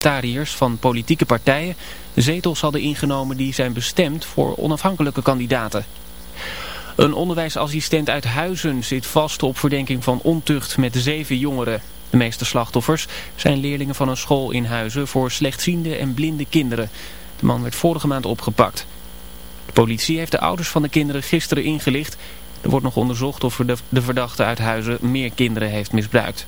parlementariërs van politieke partijen zetels hadden ingenomen die zijn bestemd voor onafhankelijke kandidaten. Een onderwijsassistent uit Huizen zit vast op verdenking van ontucht met zeven jongeren. De meeste slachtoffers zijn leerlingen van een school in Huizen voor slechtziende en blinde kinderen. De man werd vorige maand opgepakt. De politie heeft de ouders van de kinderen gisteren ingelicht. Er wordt nog onderzocht of de verdachte uit Huizen meer kinderen heeft misbruikt.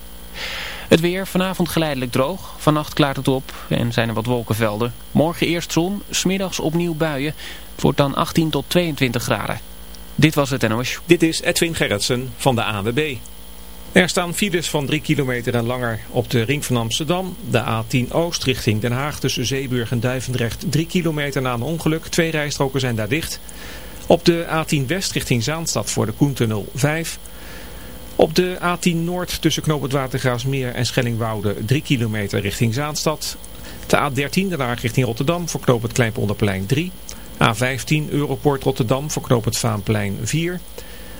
Het weer vanavond geleidelijk droog. Vannacht klaart het op en zijn er wat wolkenvelden. Morgen eerst zon, smiddags opnieuw buien. Het wordt dan 18 tot 22 graden. Dit was het NOS. Dit is Edwin Gerritsen van de AWB. Er staan files van 3 kilometer en langer op de ring van Amsterdam. De A10 Oost richting Den Haag tussen Zeeburg en Duivendrecht 3 kilometer na een ongeluk. Twee rijstroken zijn daar dicht. Op de A10 West richting Zaanstad voor de Koentunnel 5 op de A10 Noord tussen Knoop het Watergraafsmeer en Schellingwoude 3 kilometer richting Zaanstad. De A13 daarna richting Rotterdam voor Knoop het Kleinpolderplein 3. A15 Europort Rotterdam voor Knoop Vaanplein 4.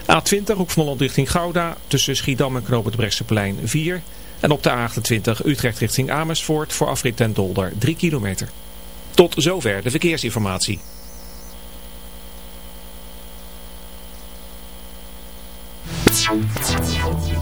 A20 Hoek van Holland richting Gouda tussen Schiedam en Knoop het Bresseplein 4. En op de A28 Utrecht richting Amersfoort voor afrit ten Dolder 3 kilometer. Tot zover de verkeersinformatie. Thank you.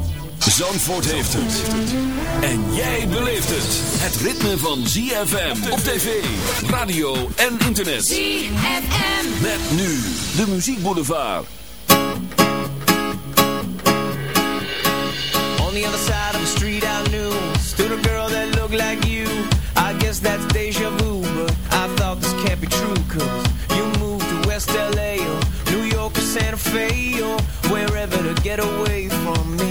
Zandvoort heeft het. En jij beleeft het. Het ritme van ZFM op tv, radio en internet. ZFM. Met nu de muziekboulevard. On the other side of the street I knew Stood a girl that looked like you I guess that's deja vu But I thought this can't be true Cause you moved to West LA Or New York or Santa Fe Or wherever to get away from me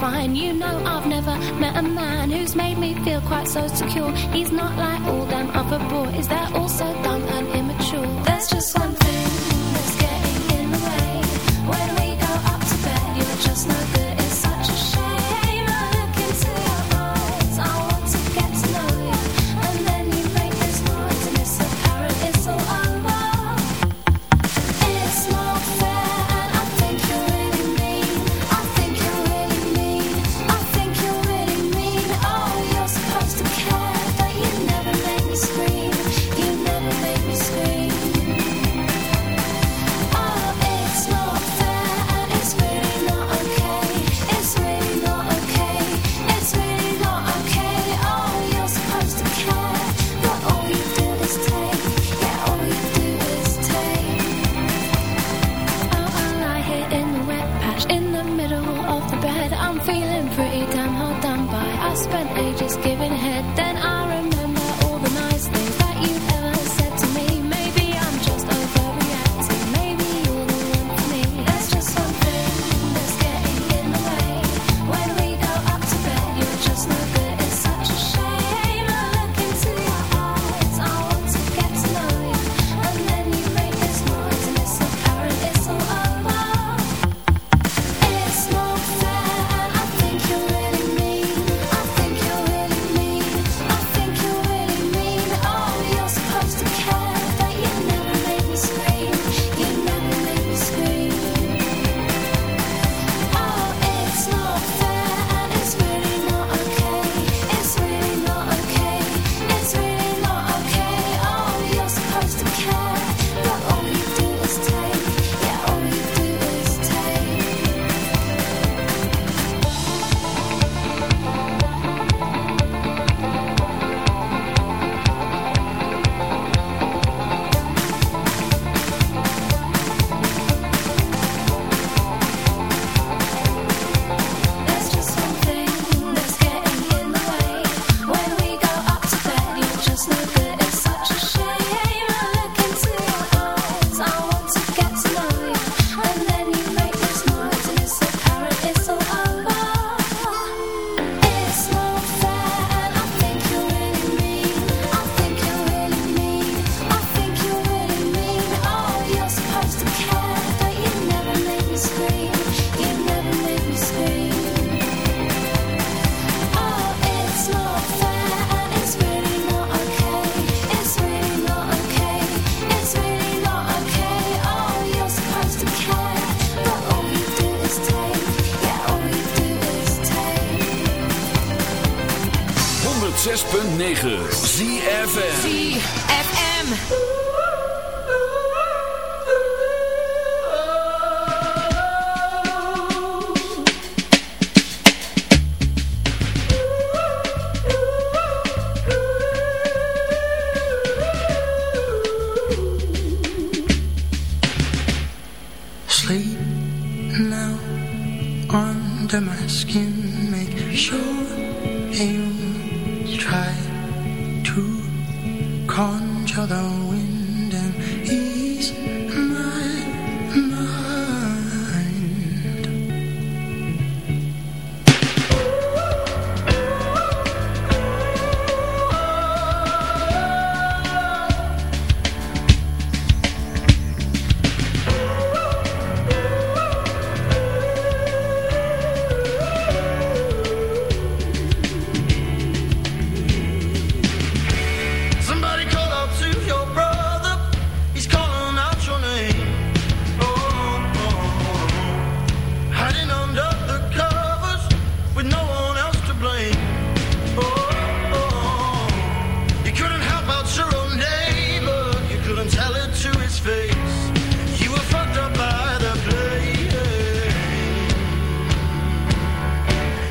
fine. You know I've never met a man who's made me feel quite so secure. He's not like all them other boys. They're all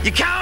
You can't.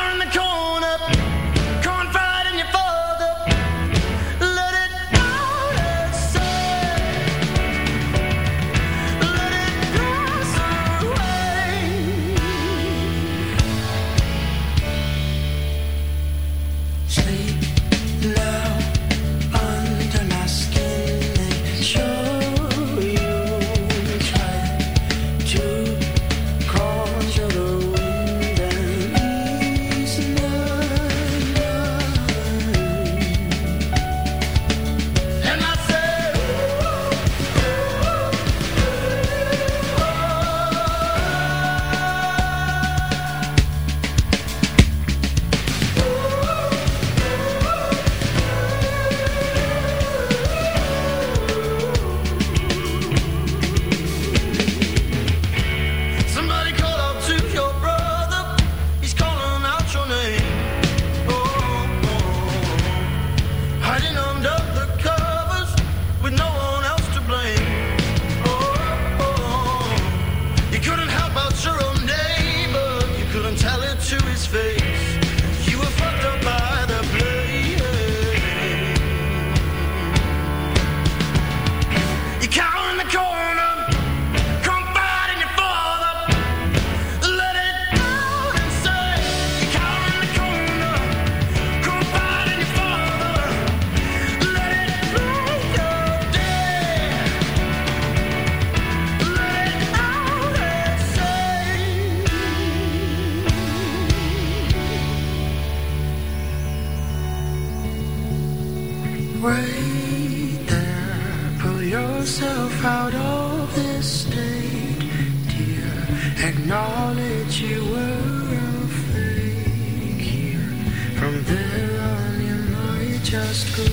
Wait there. Pull yourself out of this state, dear. Acknowledge you were afraid here. From there on, you might just go.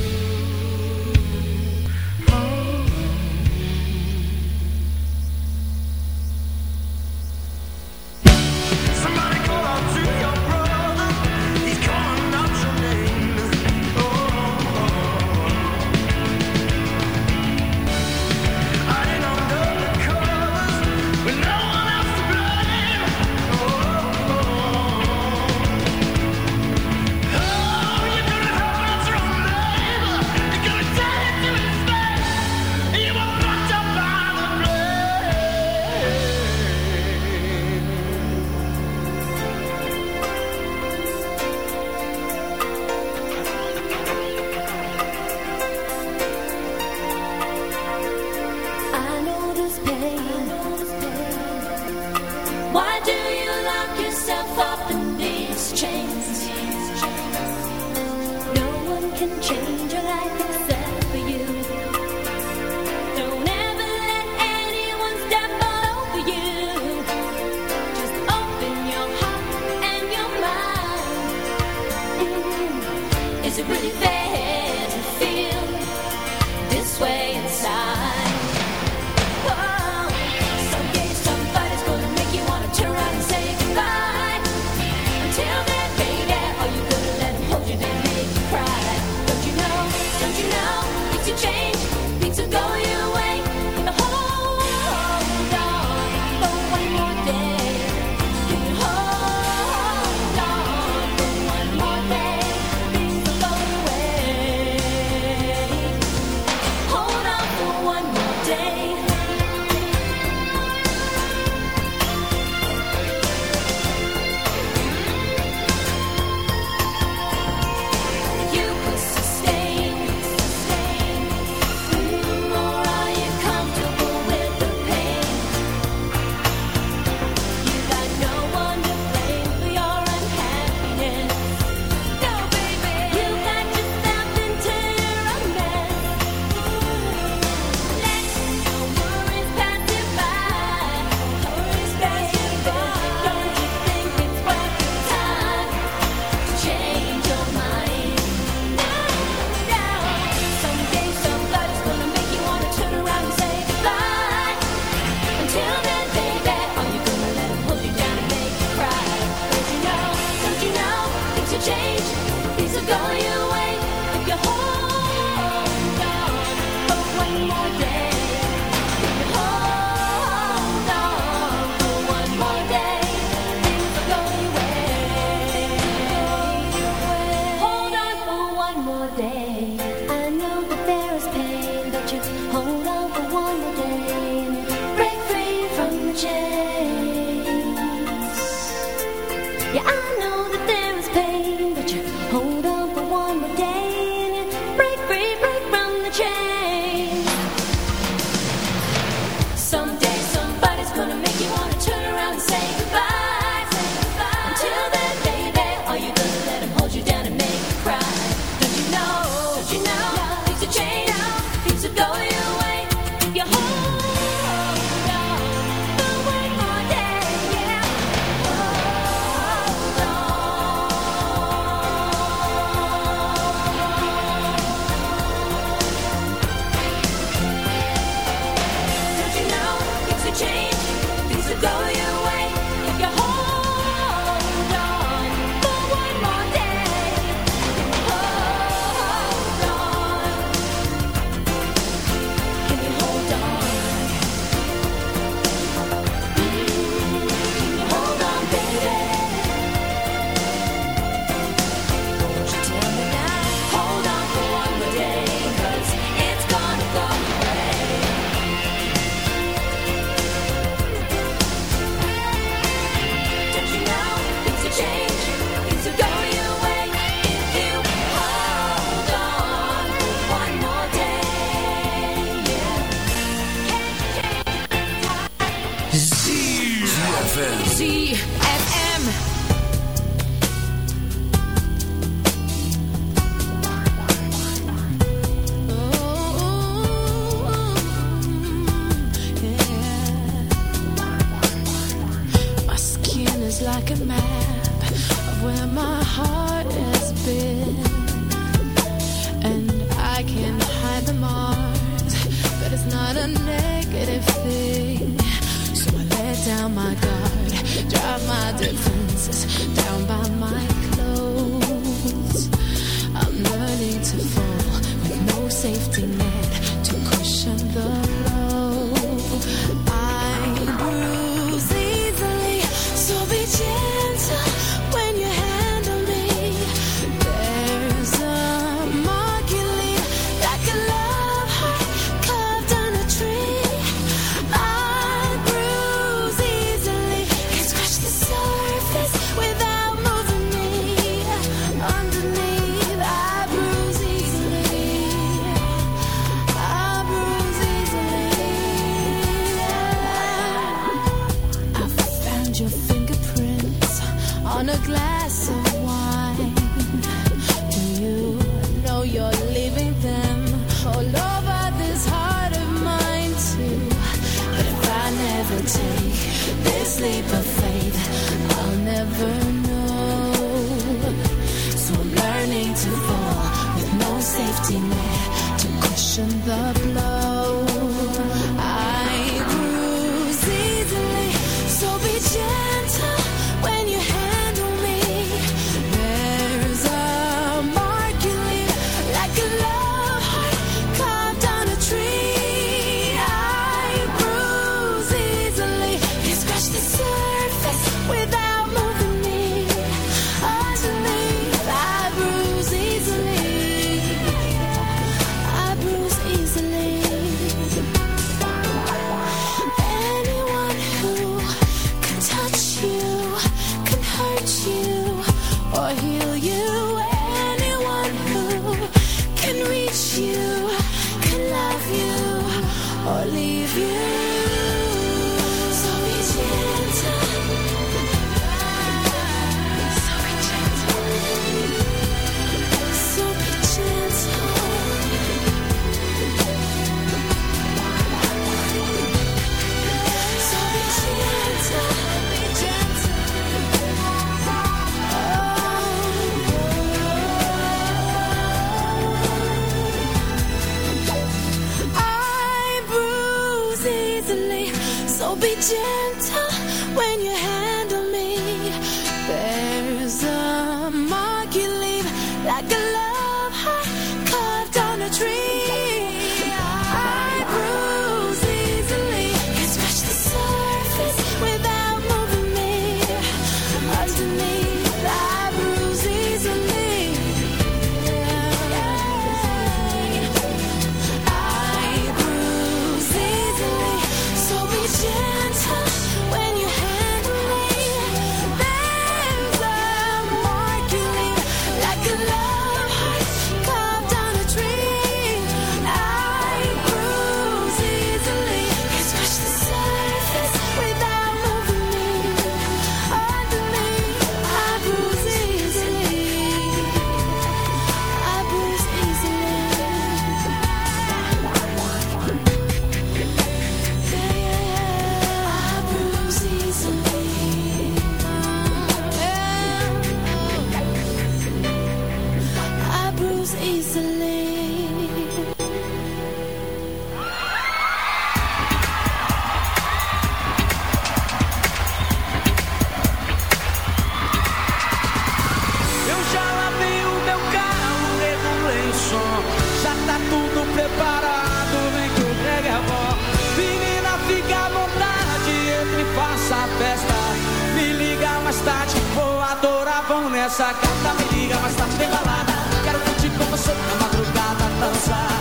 estavam nessa carta. Me liga, mas tá bem balada. Quero curtir com você na madrugada, dançar.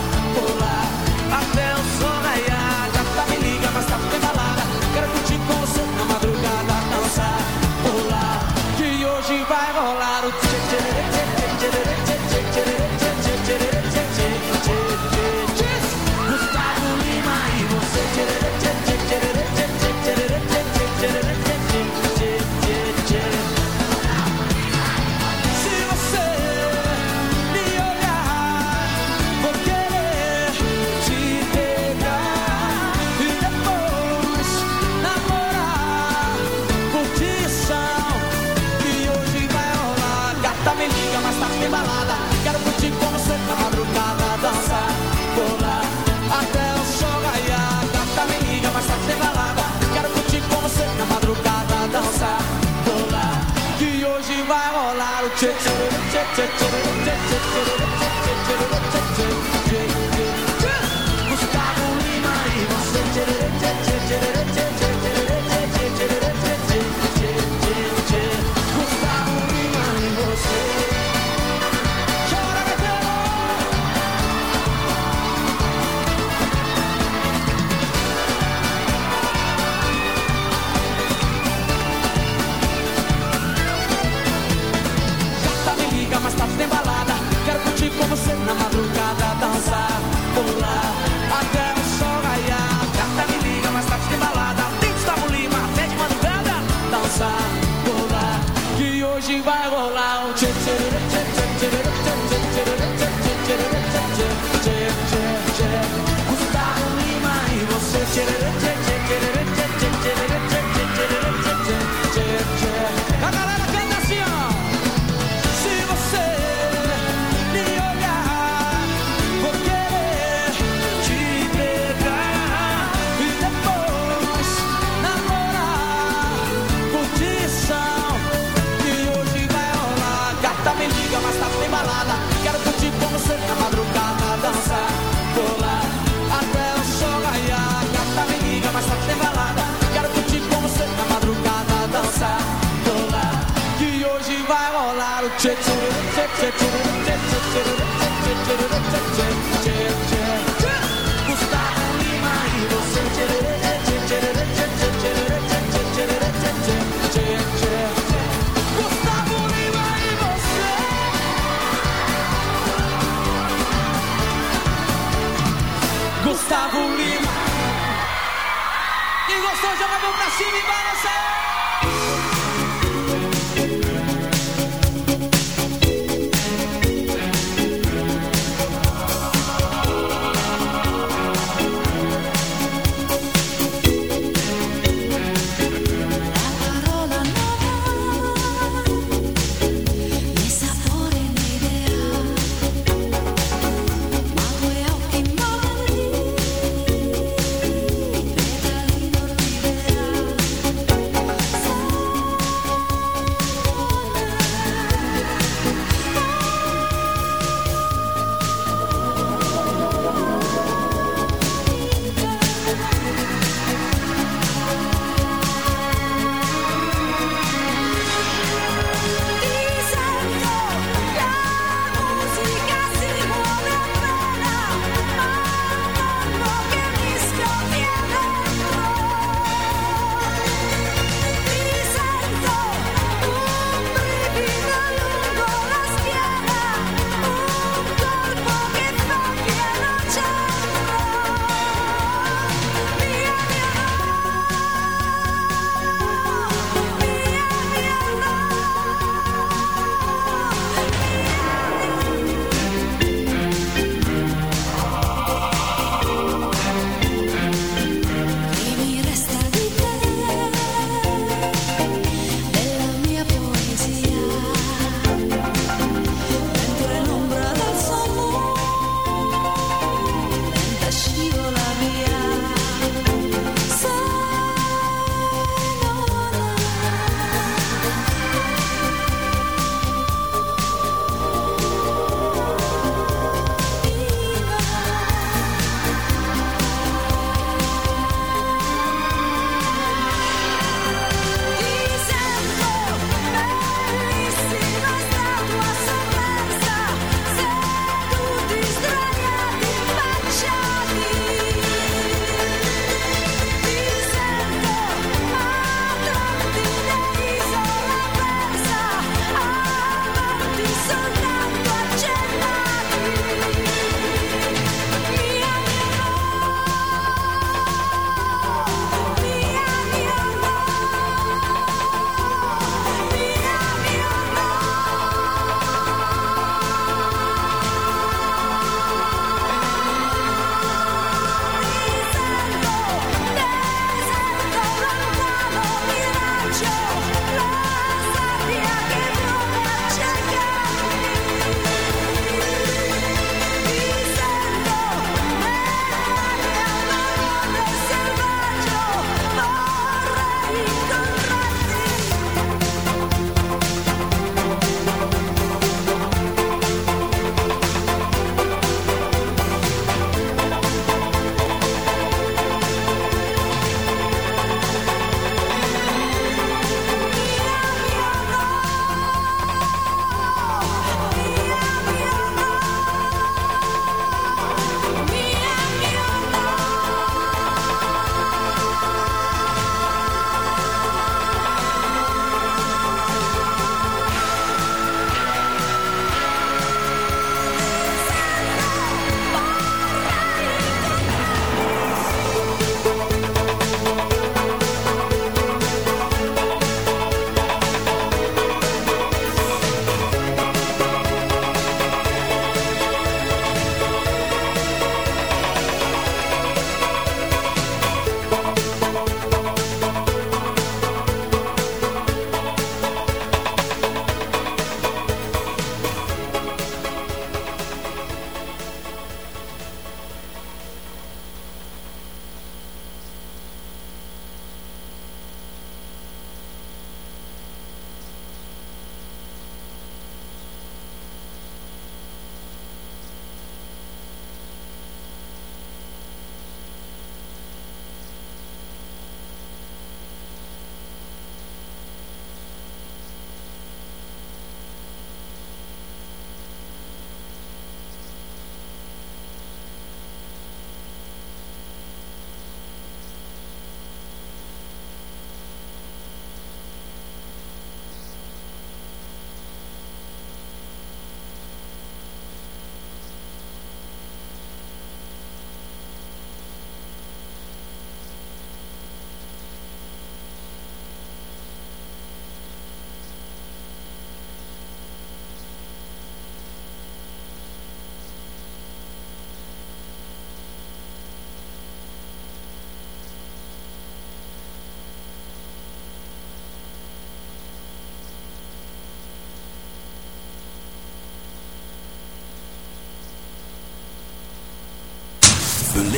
cha cha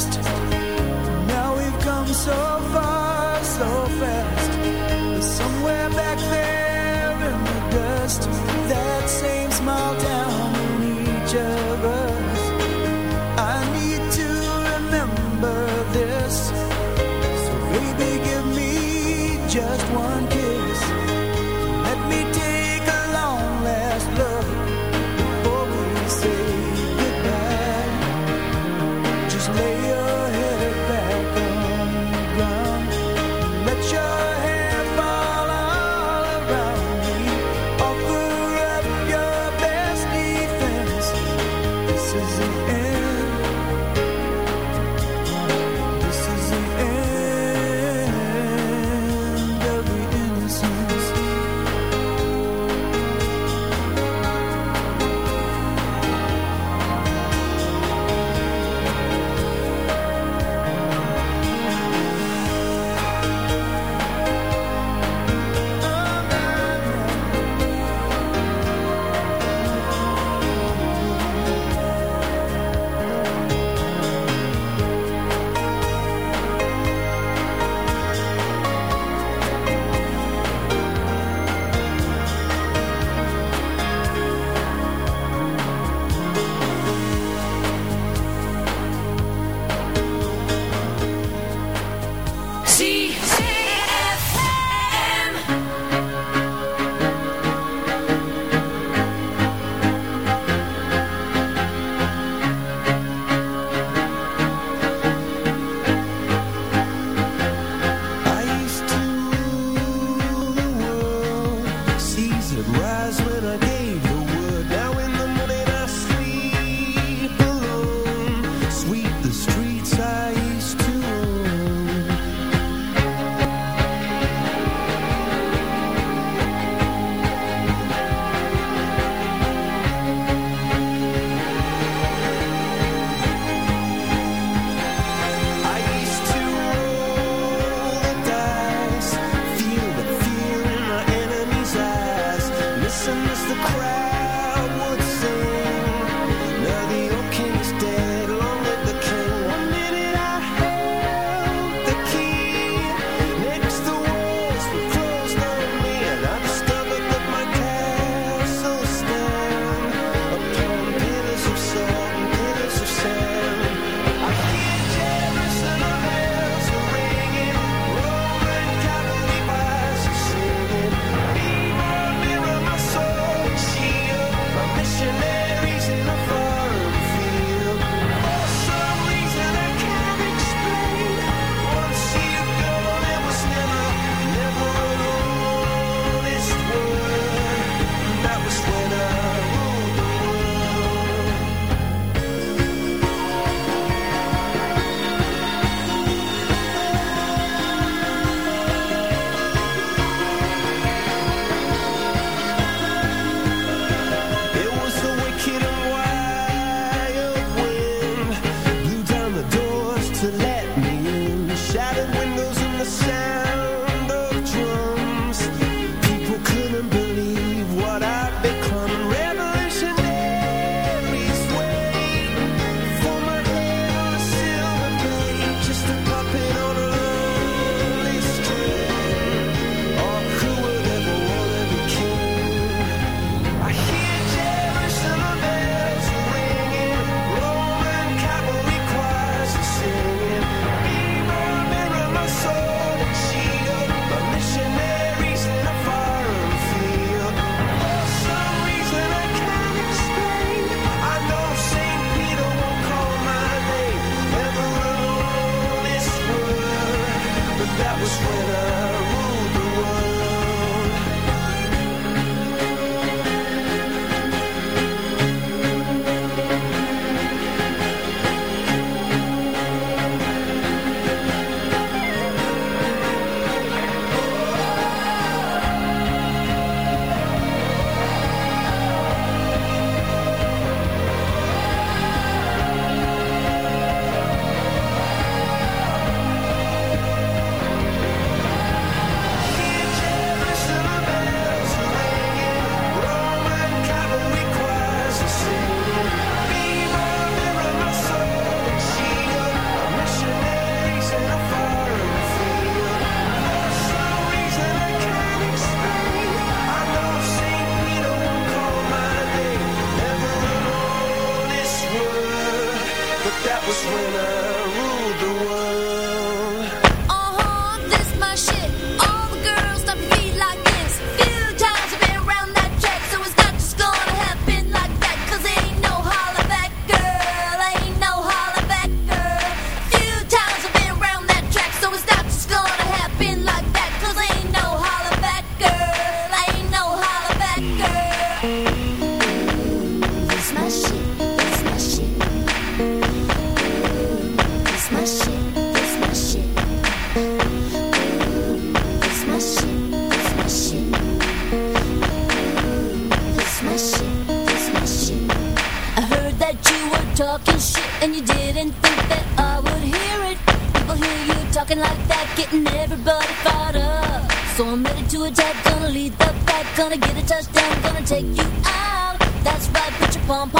fast. Now we've come so far, so fast. Gonna get a touchdown, gonna take you out. That's right, put your pom pom.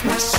Christmas.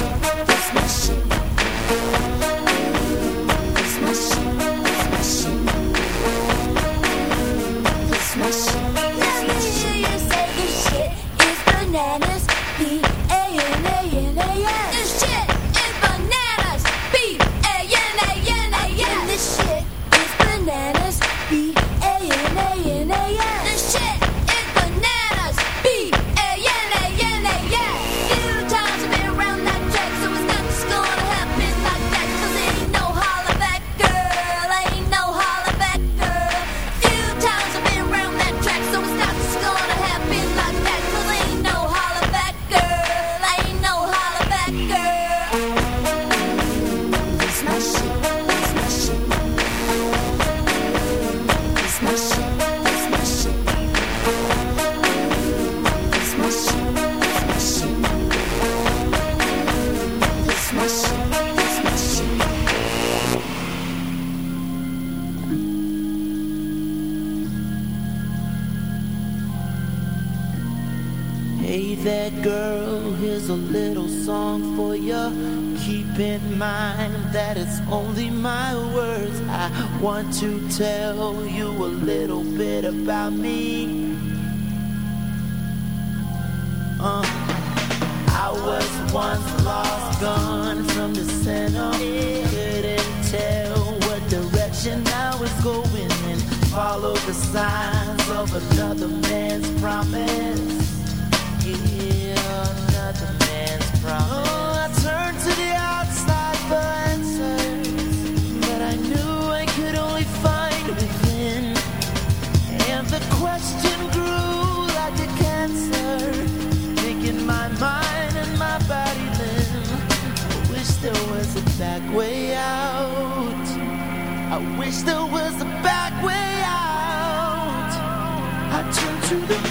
there's a back way out. I wish there was a back way out. I turn to the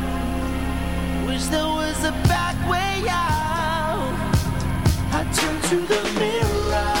to the mirror.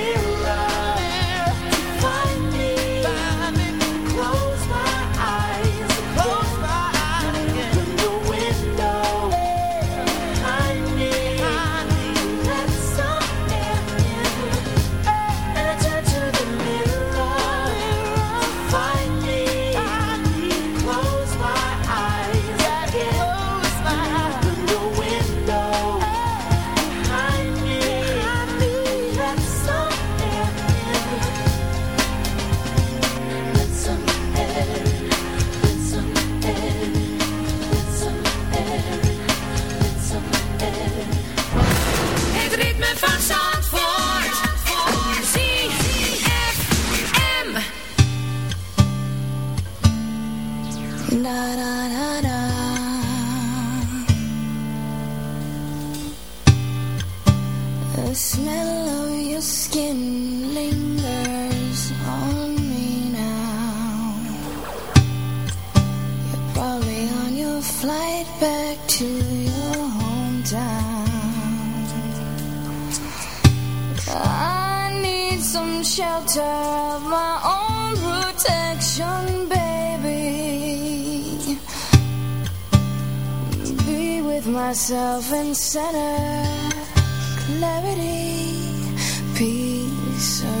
protection, baby. Be with myself and center clarity, peace.